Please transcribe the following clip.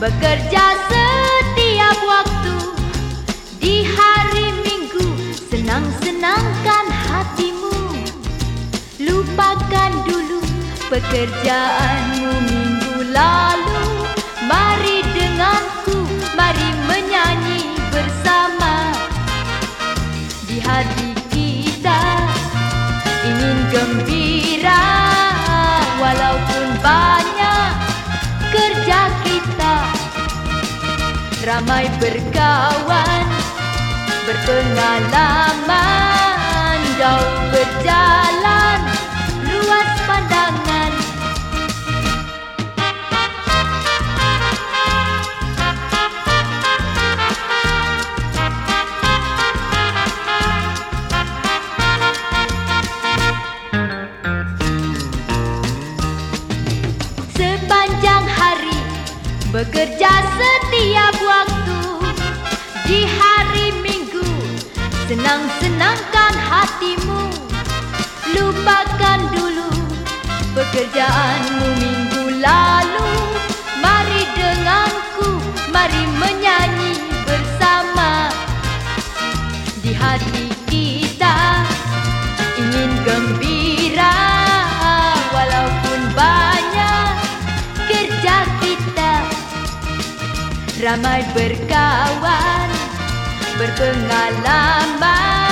Bekerja setiap waktu. Di hari minggu Senang-senangkan hatimu. Lupakan dulu pekerjaanmu minggu lalu. Mari denganku, mari menyanyi bersama. Di hati kita ingin gembira Ramai berkawan, berpengalaman. Jauh bekerja setiap waktu Di hari minggu. Senang-senangkan hatimu Lupakan dulu pekerjaanmu minggu lalu. Mari denganku, mari menyanyi bersama. Di hati Ramai berkawan, berpengalaman